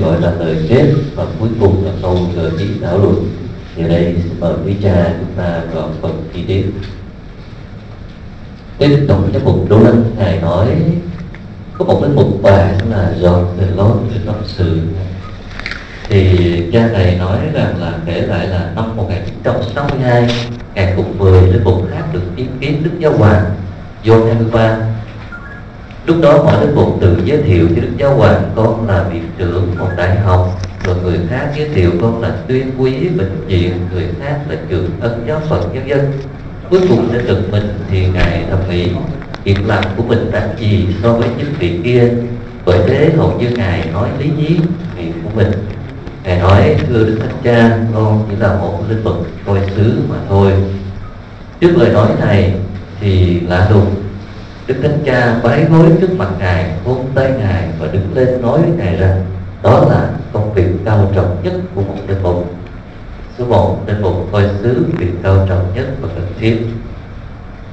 gọi là lời kết và cuối cùng là câu gợi ý thảo luận. Thì đây xin mời quý cha chúng ta vào phần chi tiết. Tiếp tục cái mục đô lân ngài nói, có một cái mục bài là dọn về lối về tâm sự. Thì cha này nói rằng là kể lại là năm 1962 ngài cùng 10 linh mục khác được chứng kiến Đức Giáo Hoàng John 23 lúc đó mọi đức mục tự giới thiệu cho Đức Giáo Hoàng, con là viện trưởng một đại học. Rồi người khác giới thiệu, con là tuyên quý, bệnh viện. Người khác là trưởng ân giáo phận nhân dân. Cuối cùng đến lượt mình thì ngài thầm nghĩ, việc làm của mình đáng gì so với chức vị kia? Bởi thế hầu như ngài nói lý nhí việc của mình. Ngài nói, thưa đức thánh cha, con chỉ là một linh vật, coi xứ mà thôi. Trước lời nói này thì lạ lùng đức thánh cha bái gối trước mặt ngài hôn tay ngài và đứng lên nói với ngài rằng đó là công việc cao trọng nhất của một linh mục số một linh mục coi xứ việc cao trọng nhất và cần thiết.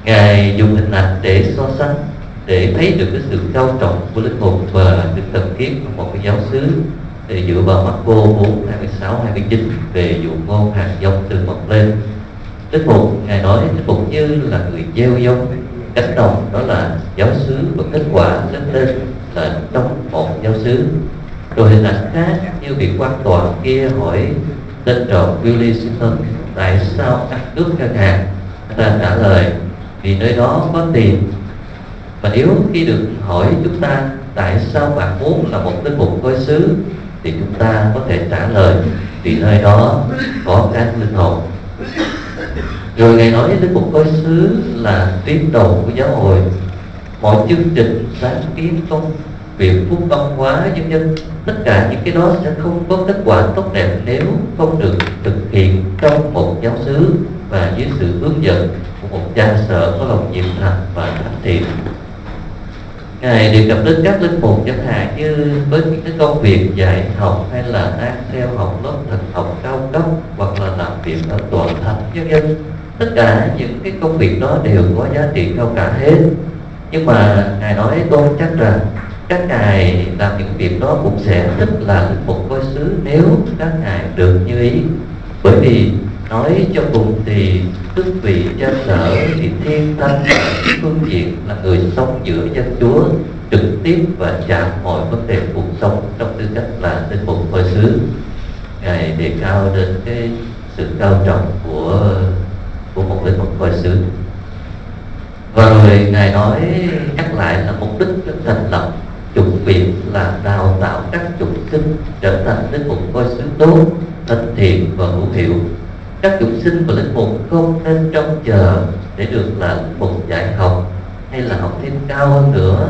Ngài dùng hình ảnh để so sánh để thấy được cái sự cao trọng của linh mục và sự cần thiết của một cái giáo xứ để dựa vào mắt cô 4, 26, 29 về dụ ngôn hàng giống từ mọc lên. Linh mục Ngài nói Linh mục như là người gieo giống cánh đồng đó là giáo xứ và kết quả lớn lên, là trong một giáo xứ rồi hình ảnh khác, như vị quan tòa kia hỏi tên trộm Billy Simpson tại sao ăn cướp ngân hàng? Ta trả lời, vì nơi đó có tiền. Và nếu khi được hỏi chúng ta, tại sao bạn muốn là một linh mục coi xứ? thì chúng ta có thể trả lời, vì nơi đó có các linh hồn rồi ngài nói đến một khối xứ là tuyến đầu của giáo hội. Mọi chương trình, sáng kiến, công việc, phúc văn hóa nhân dân tất cả những cái đó sẽ không có kết quả tốt đẹp nếu không được thực hiện trong một giáo xứ và dưới sự hướng dẫn của một cha sở có lòng nhiệt thành và thánh thiện. Ngài đề cập đến các linh mục chẳng hạn như với những cái công việc dạy học hay là đang theo học lớp thực học cao cấp hoặc là làm việc ở tòa thánh nhân dân tất cả những cái công việc đó đều có giá trị cao cả hết nhưng mà ngài nói tôi chắc rằng các ngài làm những việc đó cũng sẽ rất là một mục coi xứ nếu các ngài được như ý. Bởi vì nói cho cùng thì tức vị cha sở thì thiên thanh phương diện là người sống giữa dân chúa, trực tiếp và chạm mọi vấn đề cuộc sống trong tư cách là linh mục hồi xứ ngài đề cao đến cái sự cao trọng của của một linh mục coi xưa và rồi ngài nói, nhắc lại là mục đích thành lập chủng viện là đào tạo các chủng sinh trở thành linh mục coi xứ tốt, thân thiện và hữu hiệu. Các chủng sinh và linh mục không nên trông chờ để được là linh dạy học hay là học thêm cao hơn nữa,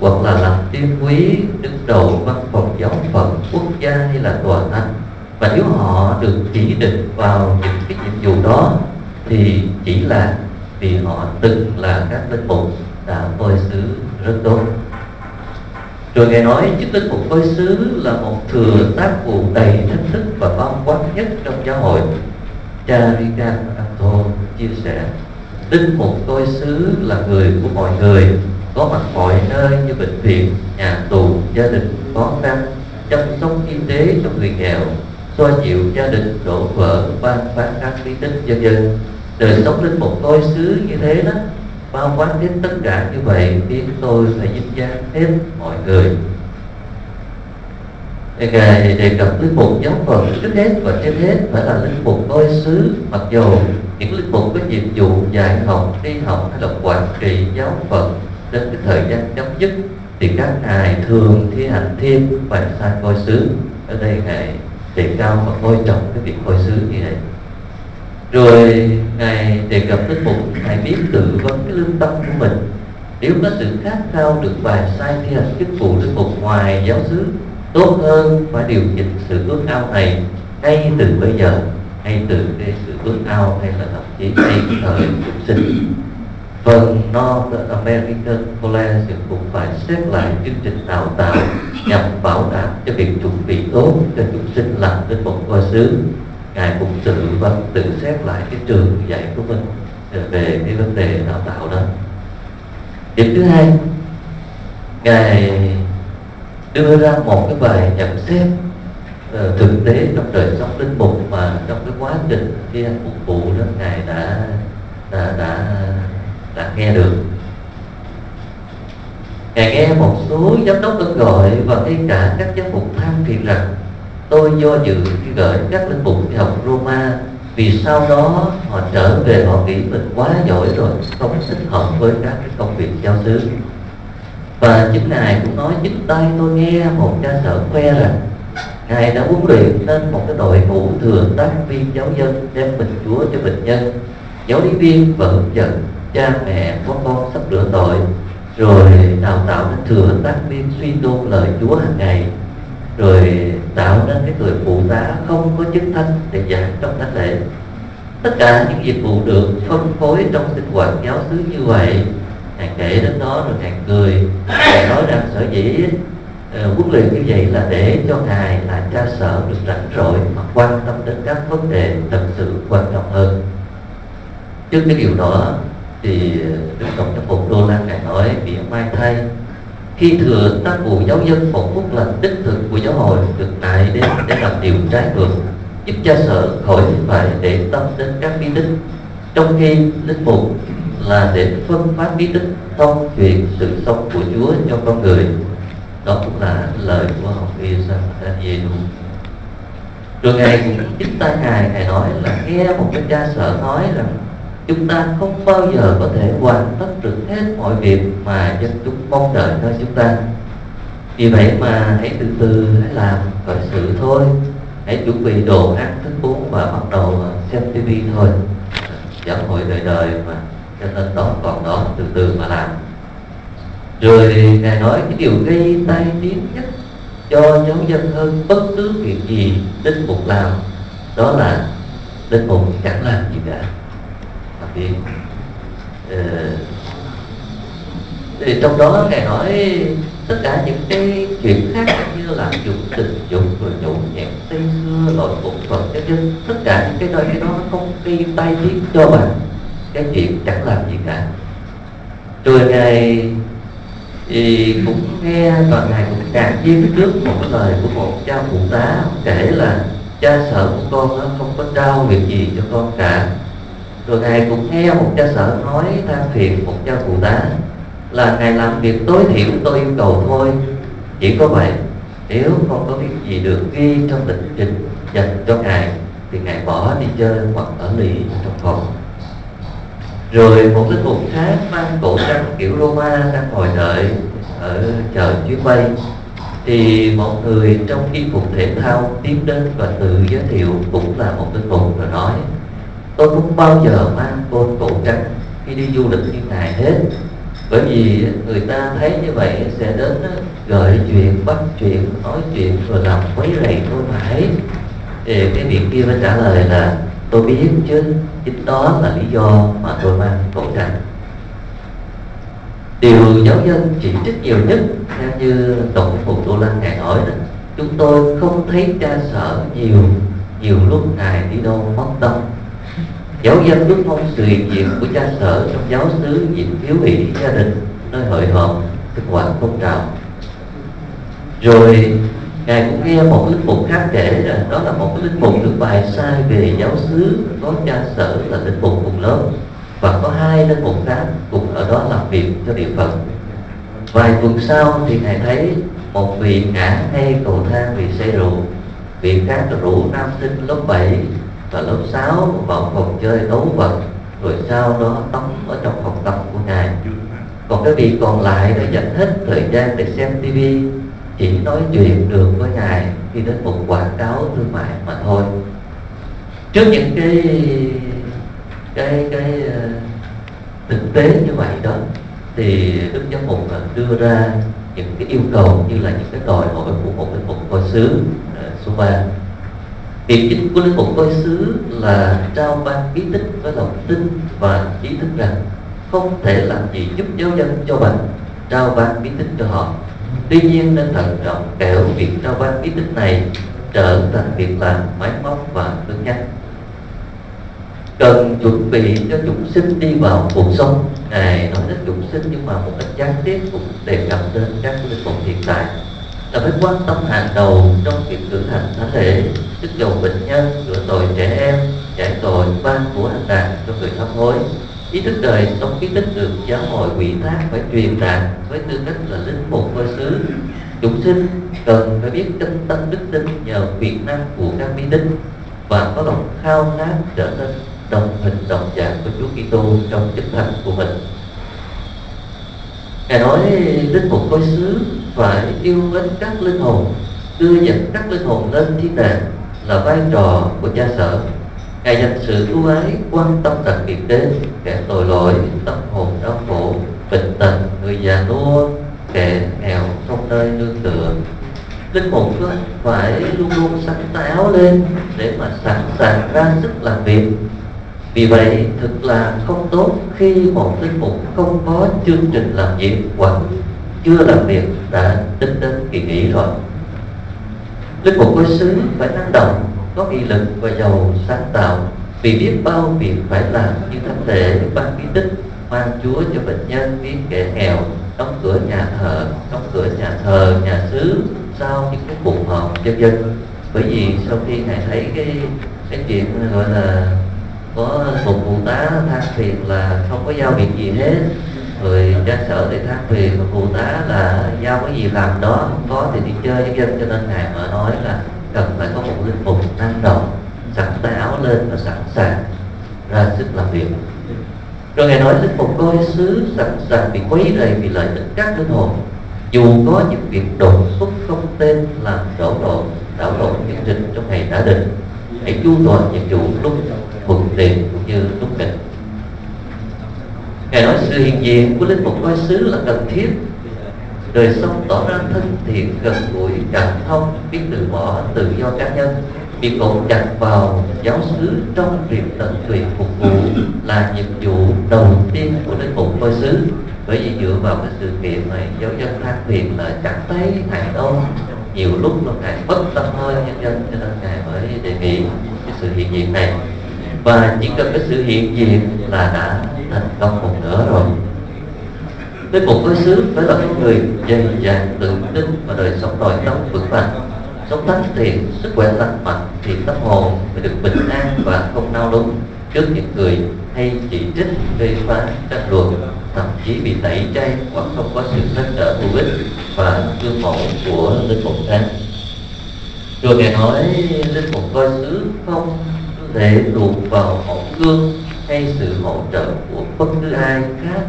hoặc là làm tiên quý, đứng đầu văn phòng giáo phận quốc gia hay là tòa thánh và nếu họ được chỉ định vào những cái nhiệm vụ đó thì chỉ là vì họ từng là các linh mục đã phơi sứ rất tốt. Rồi ngài nói chức linh mục phơi sứ là một thừa tác vụ đầy thách thức và bao quát nhất trong giáo hội. Cha Rican Anto chia sẻ, linh mục coi xứ là người của mọi người, có mặt mọi nơi như bệnh viện, nhà tù, gia đình khó khăn, chăm sóc y tế cho người nghèo, xoa dịu gia đình đổ vỡ, ban phát các lý tích dân dân đời sống linh mục coi xứ như thế đó. Bao quát hết tất cả như vậy khiến tôi phải dính danh hết mọi người. Ngài đề cập linh mục giáo phận trước hết và trên hết phải là linh mục coi xứ. Mặc dù những linh mục có nhiệm vụ dạy học, đi học hay là quản trị giáo phận đến cái thời gian chấm dứt thì các ngài thường thi hành thêm và sai coi xứ. Ở đây ngài đề cao và coi trọng cái việc coi xứ như này rồi ngài đề cập đến một ngài biết tự vấn cái lương tâm của mình. Nếu có sự khát khao được bài sai thi hành chức vụ linh mục ngoài giáo xứ, tốt hơn phải điều chỉnh sự ước ao này ngay từ bây giờ hay từ cái sự ước ao hay là thậm chí ngay thời chúng sinh. Phần North American College cũng phải xét lại chương trình đào tạo nhằm bảo đảm cho việc chuẩn bị tốt cho chúng sinh làm linh mục qua xứ ngài cũng tự vấn tự xét lại cái trường dạy của mình ờ, về cái vấn đề đào tạo đó. Điểm thứ hai ngài đưa ra một cái bài nhận xét uh, thực tế trong đời sống linh mục mà trong cái quá trình khi anh phục vụ đó ngài đã đã đã đã nghe được. Ngài nghe một số giám đốc đơn gọi và ngay cả các giám mục than phiền rằng tôi do dự khi gửi các linh mục đi học Roma. Vì sau đó họ trở về, họ nghĩ mình quá giỏi rồi không thích hợp với các cái công việc giáo xứ. Và chính ngài cũng nói chính tay tôi nghe, một cha sở khoe rằng ngài đã huấn luyện nên một cái đội ngũ thừa tác viên giáo dân đem bình chúa cho bệnh nhân. Giáo lý viên và hướng dẫn, cha mẹ có con sắp rửa tội, rồi đào tạo nên thừa tác viên suy tôn lời chúa hàng ngày rồi tạo nên cái người phụ tá không có chức thanh để giảng trong thánh lễ. Tất cả những dịch vụ được phân phối trong sinh hoạt giáo xứ như vậy ngài kể đến đó rồi ngài cười ngài nói rằng sở dĩ uh, huấn luyện như vậy là để cho ngài là cha sở được rảnh rỗi mà quan tâm đến các vấn đề thật sự quan trọng hơn. Trước cái điều đó thì đức tổng giám mục đô la ngài nói bị mai thay khi thừa các vụ giáo dân một phút lành đích thực của giáo hội được tại đến để làm điều trái ngược giúp cha sở khỏi phải để tâm đến các bí tích trong khi linh mục là để phân phát bí tích thông truyền sự sống của Chúa cho con người, đó cũng là lời của học viên San Daniel rồi ngài cũng chính tay ngài ngài nói là nghe một cái cha sở nói rằng chúng ta không bao giờ có thể hoàn tất được hết mọi việc mà dân chúng mong đợi nơi chúng ta. Vì vậy mà hãy từ từ hãy làm khởi sự thôi. Hãy chuẩn bị đồ ăn, thức uống và bắt đầu xem tivi thôi. Giáo hội đời đời mà, cho nên đó còn đó từ từ mà làm. Rồi ngài nói cái điều gây tai tiếng nhất cho giáo dân hơn bất cứ việc gì đinh mục làm, đó là đinh mục chẳng làm gì cả thì, ừ. Ờ, thì trong đó ngài nói tất cả những cái chuyện khác như là dụng tình dục rồi nhậu nhẹt tây xưa lội phục phật cái chứ tất cả những cái nơi cái đó không đi tay tiếng cho bạn cái chuyện chẳng làm gì cả. Rồi ngài thì cũng nghe và ngài cũng càng nhiên trước một lời của một cha phụ tá kể là cha sợ của con không có trao việc gì cho con cả rồi ngài cũng nghe một cha sở nói, than phiền một cha phụ tá, là ngài làm việc tối thiểu, tôi yêu cầu thôi. Chỉ có vậy, nếu không có việc gì được ghi trong lịch trình dành cho ngài, thì ngài bỏ đi chơi hoặc ở lì trong phòng. Rồi một linh mục khác mang cổ trang kiểu Roma đang ngồi đợi ở chờ chuyến bay, thì một người trong y phục thể thao tiến đến và tự giới thiệu cũng là một linh mục rồi nói tôi không bao giờ mang côn cổ trắng khi đi du lịch như ngài hết. Bởi vì người ta thấy như vậy sẽ đến gợi chuyện, bắt chuyện, nói chuyện, rồi làm quấy rầy tôi mãi. Thì cái việc kia mới trả lời là, tôi biết chứ, chính đó là lý do mà tôi mang cổ trắng điều giáo dân chỉ trích nhiều nhất, theo như tổng phụ tô lăng ngài nói đó, chúng tôi không thấy cha sở nhiều nhiều lúc ngài đi đâu mất tâm giáo dân ước phong truyền diện của cha sở trong giáo xứ diện thiếu hỷ gia đình, nơi hội họp, thực hoạt phong trào. Rồi, ngài cũng nghe một linh mục khác kể là đó là một cái linh mục được bài sai về giáo xứ, có cha sở là linh mục cùng lớp, và có hai linh mục khác cùng ở đó làm việc cho địa phận. Vài tuần sau thì ngài thấy một vị ngã ngay cầu thang vì say rượu, vị khác rủ nam sinh lớp 7 và lớp 6 vào phòng chơi đấu vật rồi sau đó tắm ở trong phòng tập của ngài. Còn cái vị còn lại là dành hết thời gian để xem tivi chỉ nói chuyện được với ngài khi đến một quảng cáo thương mại mà thôi. Trước những cái cái cái ờ, thực tế như vậy đó thì đức giám mục ờ, đưa ra những cái yêu cầu như là những cái đòi hỏi của một cái mục coi xứ ờ, số 3 Việc chính của linh mục coi xứ là trao ban bí tích với lòng tin và ý thức rằng không thể làm gì giúp giáo dân cho bằng trao ban bí tích cho họ. Tuy nhiên nên thận trọng kẻo việc trao ban bí tích này trở thành việc làm máy móc và cứng nhắc. Cần chuẩn bị cho chúng sinh đi vào cuộc sống. Ngài nói đến chúng sinh nhưng mà một cách gián tiếp cũng đề cập đến các linh mục hiện tại là phải quan tâm hàng đầu trong việc cử hành thánh lễ sức dầu bệnh nhân rửa tội trẻ em giải tội ban của hành đàn cho người hấp hối ý thức đời sống kiến thức được giáo hội quỷ thác phải truyền đạt với tư cách là linh mục cơ xứ. Chúng sinh cần phải biết tinh tâm đức tin nhờ quyền năng của các bí tích và có lòng khao khát trở nên đồng hình đồng dạng của Chúa Kitô trong chức thành của mình. Ngài nói linh mục khối xứ phải yêu mến các linh hồn, đưa dẫn các linh hồn lên thiên đàng là vai trò của cha sở. Ngài dành sự ưu ái quan tâm đặc biệt đến kẻ tội lỗi, tâm hồn đau khổ, bệnh tật, người già nua, kẻ nghèo không nơi nương tựa. Linh mục phải luôn luôn sẵn táo lên để mà sẵn sàng ra sức làm việc. Vì vậy thực là không tốt khi một linh mục không có chương trình làm việc hoặc chưa làm việc đã tính đến kỳ nghỉ rồi linh mục coi xứ phải năng động, có nghị lực và giàu sáng tạo. Vì biết bao việc phải làm như thánh lễ ban bí tích mang chúa cho bệnh nhân biết kẻ nghèo, đóng cửa nhà thờ, đóng cửa nhà thờ, nhà xứ, sau những cái cuộc họp dân dân. Bởi vì sau khi ngài thấy cái cái chuyện, gọi là, có một phụ tá than phiền là không có giao việc gì hết người ra sở để than phiền và phụ tá là giao cái gì làm đó, không có thì đi chơi với dân. Cho nên ngài mà nói là cần phải có một linh mục năng động, sẵn tay áo lên và sẵn sàng ra sức làm việc. Rồi ngài nói linh mục coi xứ sẵn sàng bị quấy rầy, vì lợi ích các linh hồn. Dù có những việc đột xuất không tên làm đổ lộn đảo lộn chương trình trong ngày đã định, hãy chu toàn nhiệm vụ lúc thuận tiện cũng như lúc định hiện diện của linh mục coi xứ là cần thiết. Đời sống tỏ ra thân thiện gần gũi cảm thông, biết từ bỏ tự do cá nhân. Việc cột chặt vào giáo xứ trong việc tận tụy phục vụ là nhiệm vụ đầu tiên của linh mục coi xứ. Bởi vì dựa vào cái sự kiện này, giáo dân than phiền là chẳng thấy thầy đâu. Nhiều lúc là ngài bất tâm hơi nhân dân, cho nên ngài mới đề nghị cái sự hiện diện này. Và chỉ cần cái sự hiện diện là đã thành công một nửa rồi với một đối xứ với là những người dày dạn tự tin và đời sống nội tâm vững vàng sống thánh thiện, sức khỏe lành mạnh thì tâm hồn phải được bình an và không nao núng trước những người hay chỉ trích gây phá tranh luận, thậm chí bị tẩy chay hoặc không có sự nâng trở hữu ích và gương mẫu của linh mục thánh. rồi ngài nói, linh mục coi xứ không thể luộc vào mẫu gương hay sự hỗ trợ của bất cứ ai khác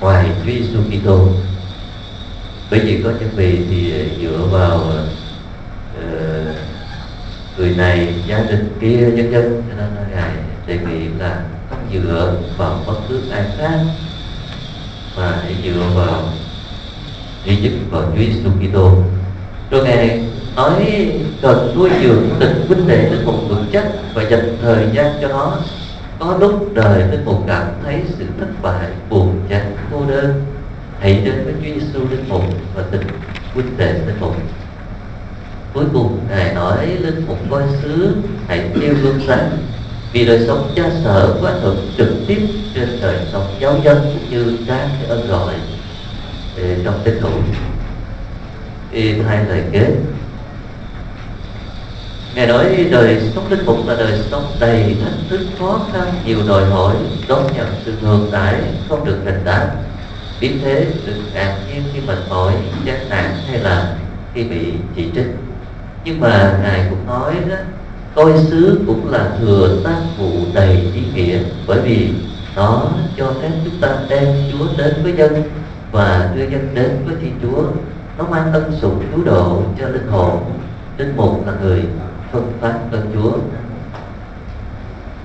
ngoài Chúa Giêsu Kitô. Bởi vì có những vị thì dựa vào uh, người này gia đình kia nhân dân cho nên ngài đề nghị là không dựa vào bất cứ ai khác mà hãy dựa vào duy nhất vào Chúa Giêsu Kitô. Rồi ngài nói cần nuôi dưỡng tình huynh đệ đến một vững chắc và dành thời gian cho nó có lúc đời linh mục cảm thấy sự thất bại buồn chán cô đơn. Hãy đến với Chúa Giêsu linh mục và tình huynh đệ linh mục. Cuối cùng, ngài nói, linh mục coi xứ, hãy tiêu gương sáng, vì đời sống cha sở có ảnh hưởng trực tiếp trên đời sống giáo dân cũng như các cái ơn gọi. Trong tín hữu thì hai lời kết Ngài nói đời sống linh mục là đời sống đầy thách thức, khó khăn, nhiều đòi hỏi, đón nhận sự ngược đãi không được hình đáp vì thế đừng ngạc nhiên khi mệt mỏi, chán nản hay là khi bị chỉ trích. Nhưng mà ngài cũng nói đó, coi xứ cũng là thừa tác vụ đầy ý nghĩa, bởi vì nó cho phép chúng ta đem Chúa đến với dân và đưa dân đến với Thiên Chúa. Nó mang ân sủng cứu độ cho linh hồn. Linh mục là người phân phát lên Chúa.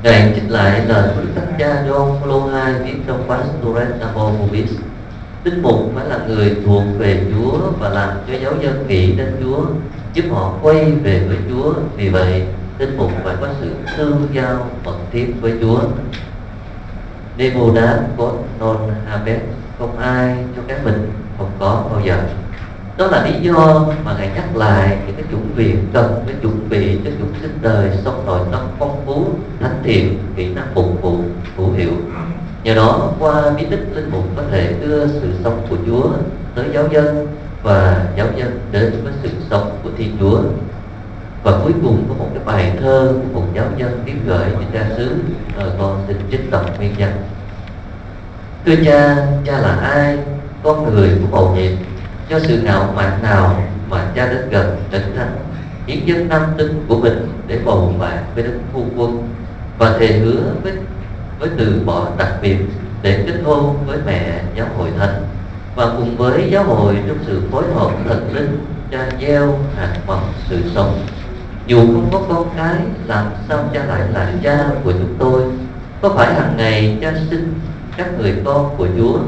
Ngài trích lại lời của Đức Thánh Cha John Paul II viết trong Pastores Amor Mobis Linh mục phải là người thuộc về Chúa và làm cho giáo dân nghĩ đến Chúa, giúp họ quay về với Chúa. Vì vậy linh mục phải có sự tương giao mật thiết với Chúa. Nemo đáp có non habet, không ai cho cái mình không có bao giờ đó là lý do mà ngài nhắc lại những cái chuẩn việc cần phải chuẩn bị cho chúng sinh đời sống nội tâm phong phú, thánh thiện kỹ năng phục vụ hữu hiệu. Nhờ đó, qua bí tích linh mục có thể đưa sự sống của Chúa tới giáo dân và giáo dân đến với sự sống của Thiên Chúa. Và cuối cùng có một cái bài thơ của một giáo dân viết gửi cho cha xứ rồi con xin trích đọc nguyên nhân. Thưa cha cha là ai? Con người của bầu nhiệm do sự ngạo mạn nào mà cha đến gần tỉnh thánh hiến dân nam tính của mình để bầu bạn với đức phu quân. Và thề hứa với với từ bỏ đặc biệt để kết hôn với mẹ giáo hội thánh. Và cùng với giáo hội trong sự phối hợp thần linh, cha gieo hạt mầm sự sống. Dù không có con cái, làm sao cha lại là cha của chúng tôi? Có phải hàng ngày cha sinh các người con của chúa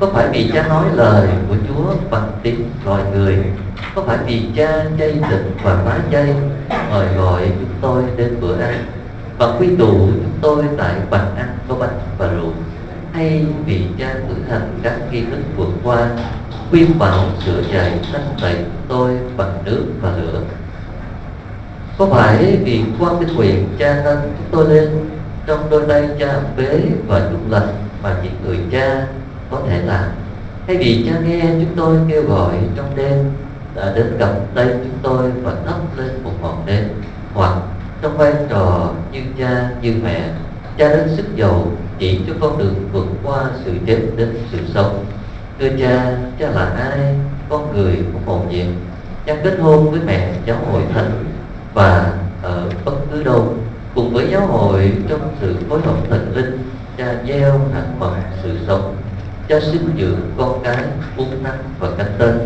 có phải vì cha nói lời của chúa bằng tiếng loài người? Có phải vì cha chay tịnh và phá chay mời gọi chúng tôi đến bữa ăn? Và quy tụ chúng tôi tại bàn ăn có bánh và rượu. Hay vì cha cử hành các nghi thức vượt qua, khuyên bảo sửa dạy thanh tẩy tôi bằng nước và lửa? Có phải vì quan cái nguyện cha nâng chúng tôi lên, trong đôi tay cha bế và chúc lành mà những người cha có thể là cái vì cha nghe, chúng tôi kêu gọi trong đêm đã đến gặp tay chúng tôi và thắp lên một ngọn đêm. Hoặc trong vai trò như cha, như mẹ, cha đến sức dầu, chỉ cho con đường vượt qua sự chết đến sự sống. Thưa cha cha là ai? Con người của hồn nhiệm cha kết hôn với mẹ giáo hội thánh và ở bất cứ đâu. Cùng với giáo hội trong sự phối hợp thần linh, cha gieo hạt mầm sự sống cha sinh dưỡng con cái uống nắng và canh tên.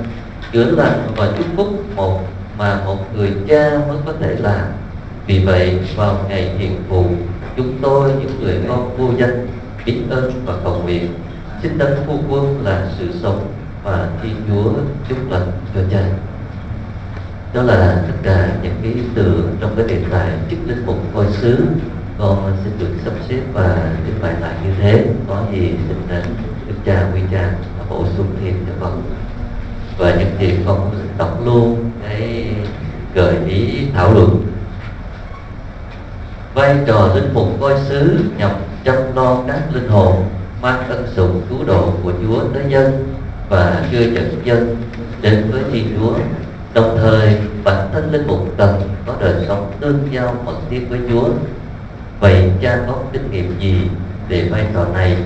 Chữa lành và chúc phúc một mà một người cha mới có thể làm. Vì vậy, vào ngày hiện phụ, chúng tôi, những người con vô danh biết ơn và cầu nguyện. Xin đấng phu quân là sự sống và thiên chúa chúc lành cho cha. Đó là tất cả những cái ý tưởng trong cái đề tài chức linh mục coi xứ. Con xin được sắp xếp và trình bày lại như thế. Có gì xin đến cha, quy cha bổ sung thêm cho con. Và những gì con đọc luôn, cái gợi ý thảo luận. Vai trò linh mục coi sứ nhập chăm lo các linh hồn mang ân sủng cứu độ của Chúa tới dân và đưa dẫn dân đến với Thiên Chúa. Đồng thời, bản thân linh mục cần có đời sống tương giao mật thiết với Chúa. Vậy cha có kinh nghiệm gì về vai trò này?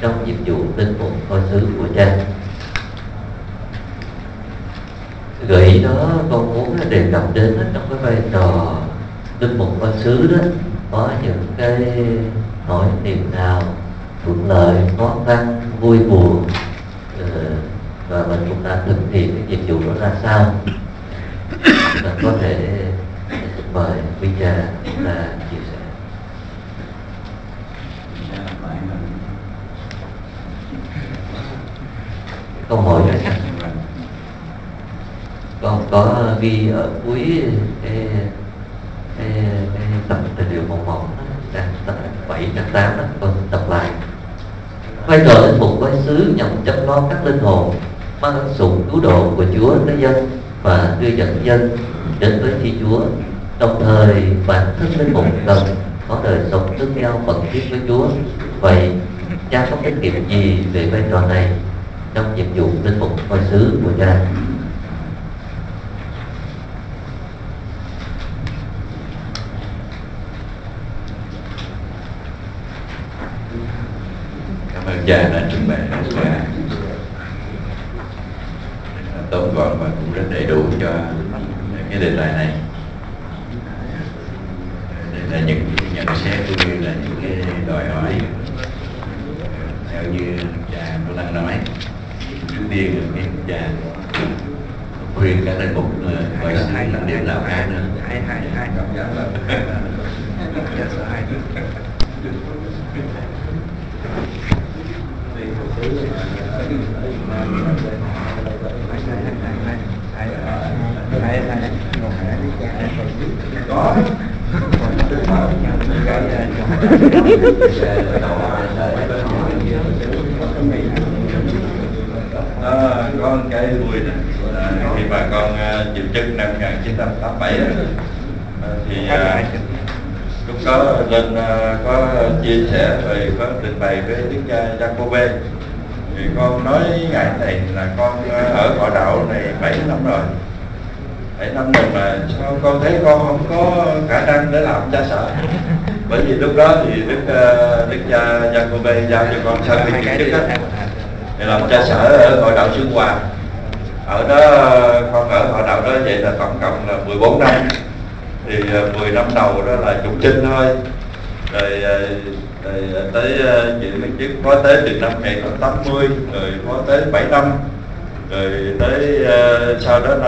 Trong nhiệm vụ linh mục coi xứ của cha gợi ý đó, con muốn đề cập đến trong cái vai trò linh mục coi xứ đó. Có những cái nỗi niềm nào thuận lợi, khó khăn, vui buồn ờ, và mình cũng đã thực hiện cái nhiệm vụ đó ra sao. Mình có thể mời quý cha là ta câu hỏi đó con có ghi ở cuối cái cái, cái tập tài liệu một một trang tập bảy trang tám đó con tập lại. Vai trò linh mục quái sứ nhằm chăm lo các linh hồn mang sự cứu độ của Chúa tới dân và đưa dẫn dân đến với Thiên Chúa. Đồng thời bản thân linh mục cần có đời sống tương theo mật thiết với Chúa. Vậy cha có kinh nghiệm gì về vai trò này? Trong nhiệm vụ linh mục coi xứ của cha cảm ơn cha đã trình bày rất là tóm gọn và cũng rất đầy đủ cho cái đề tài này đây là những nhận xét cũng như là những cái đòi hỏi theo như cha cũng đang nói trước tiên cái cha khuyên các linh mục gọi hai là điểm nào khác nữa. hai hai hai nó có một cái vui này là khi mà con uh, chịu chức năm 1987 á, uh, thì lúc có lên có chia sẻ rồi có trình bày với đức cha Jacobe thì con nói ngài thầy là con ở họ đạo này 7 năm rồi. 7 năm rồi mà sao con thấy con không có khả năng để làm cha sở bởi vì lúc đó thì đức ờ, đức cha Jacobe giao cho con sau khi chuyển chức á thì làm cha sở ở hội đạo Xương Hòa ở đó con ở họ đạo đó vậy là tổng cộng là 14 năm. Thì à, 10 năm đầu đó là chủ chinh thôi. Rồi, à, rồi à, tới ờ, giữ cái chức phó tế từ năm 1980 rồi phó tế 7 năm. Rồi tới sau đó năm